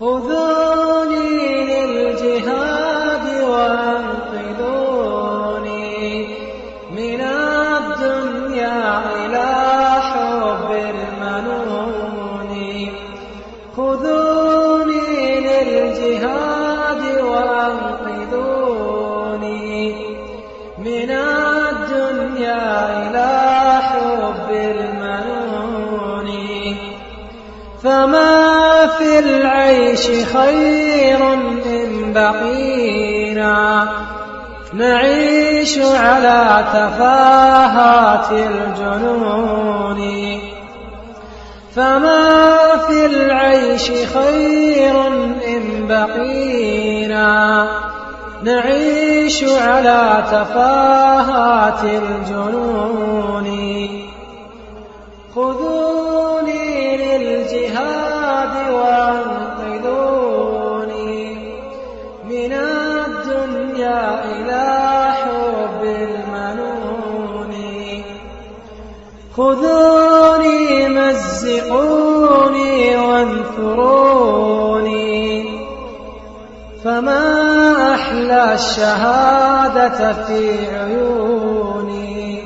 خذوني للجهاد وأنقذوني من الدنيا إلى حب المنون. خذوني للجهاد وأنقذوني من الدنيا إلى فما في العيش خير إن بقينا. نعيش على تفاهات الجنون. فما في العيش خير إن بقينا. نعيش على تفاهات الجنون. خذوني للجهاد وأنقذوني من الدنيا إلى حب المنون. خذوني مزقوني وانثروني فما أحلى الشهادة في عيوني.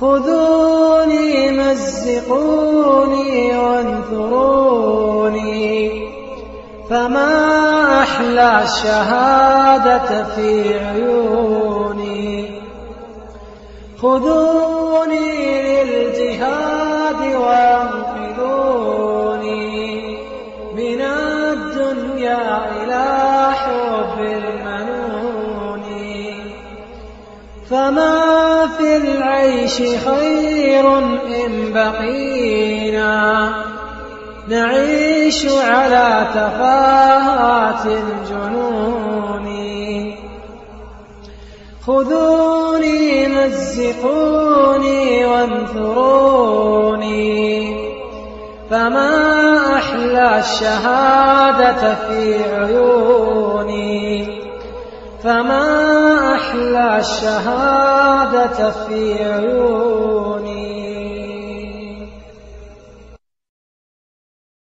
خذوني مزقوني وانثروني. فما أحلى الشهادة في عيوني؟ خذوني للجهاد وانقذوني. من الدنيا إلى حب المنون فما في العيش خير إن بقينا نعيش على تفاهات الجنون خذوني مزقوني وانثروني فما أحلى الشهادة في عيوني فما أحلى الشهادة في عيوني.